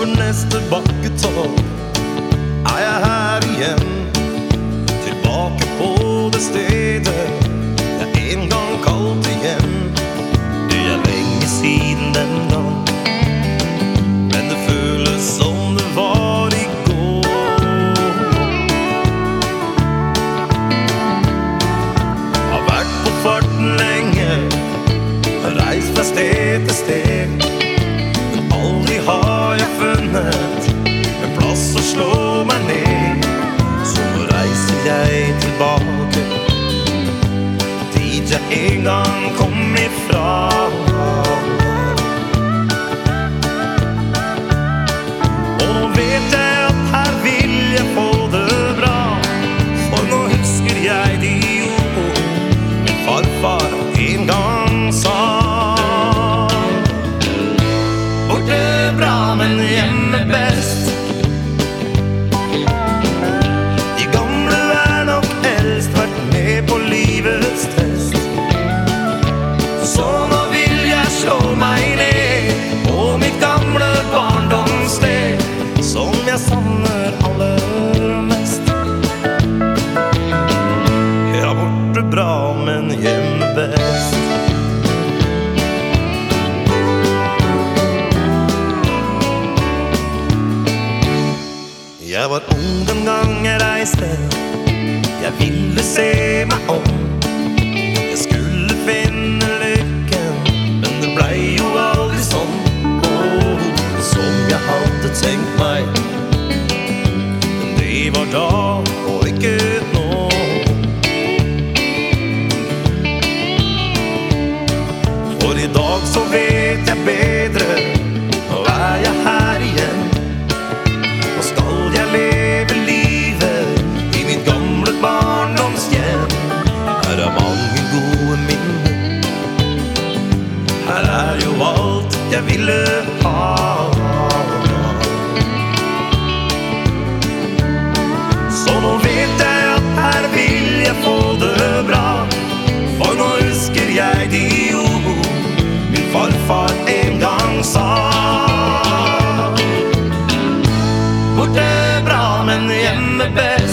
over next to bar guitar en gang kom ifra. klart det bra, men hjemme best. Jeg var ung den gang jeg reiste. Jeg ville se meg om. Jeg skulle finne lykken, men det blei jo aldri sånn. Oh, som jeg hadde tenkt meg. Men det var da om alt jeg ville ha. Så nå vet jeg at her vil jeg få det bra. For nå husker jeg de ord min farfar en gang sa. Borte bra, men hjemme best.